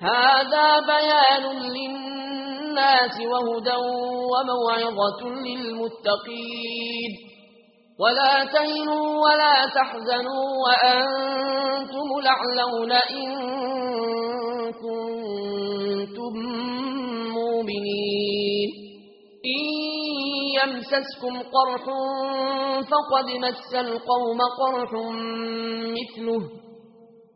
هذا بيان للناس وهدى وموعظة للمتقين. ولا تهنوا ولا تحزنوا وأنتم لعلون إن كنتم مؤمنين. إن يمسسكم قرح فقد مس القوم قرح مثله.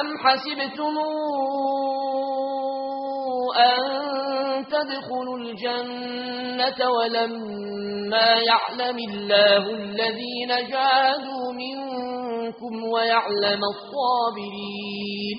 أم حسبتم أن تدخلوا الجنة ولما يعلم الله الذين جادوا منكم ويعلم الصابرين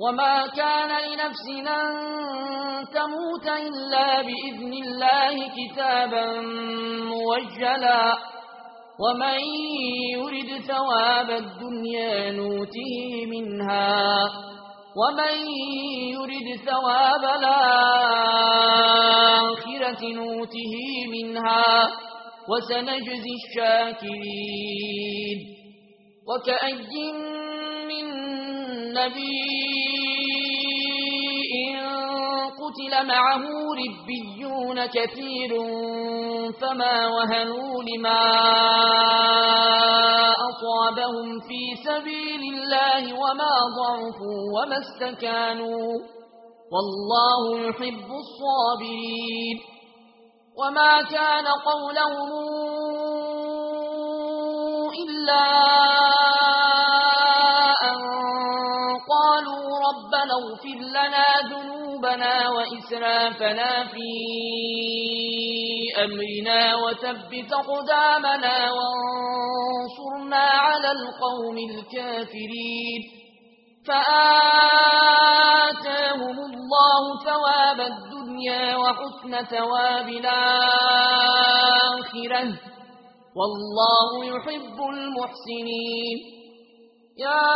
وما كان لنفسنا تموت إلا بإذن الله كتابا موجلا. ومن يرد ثواب الدنيا نوته منها. ومن يرد ثواب الآخرة نوته منها. وسنجزي الشاكرين. وكأي النبي إن قتل معه ربيون كثير فما وهنوا لما أصابهم في سبيل الله وما ضعفوا وما استكانوا والله يحب الصابرين وما كان قولهم إلا واغفر لنا ذنوبنا وإسرافنا في أمرنا وثبت قدامنا وانصرنا على القوم الكافرين فآتاهم الله ثواب الدنيا وحسن ثواب الآخرة والله يحب المحسنين يا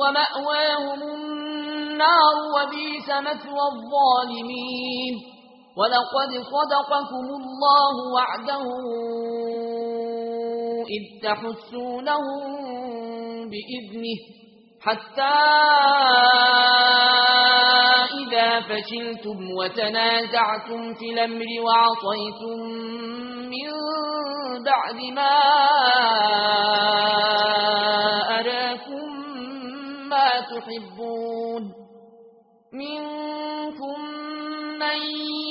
ومأواهم النار وبيس مثوى الظالمين. ولقد صدقكم الله وعده إذ تحسونهم بإذنه حتى إذا فشلتم وتنازعتم في الأمر وعطيتم من بعد ما من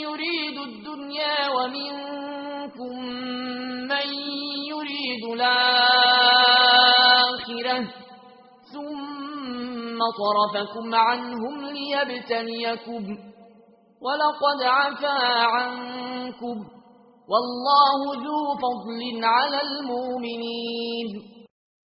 يريد الدنيا ومنكم من يريد الآخرة. ثم طرفكم عنهم ليبتنيكم ولقد عفا عنكم. والله ذو فضل على المؤمنين.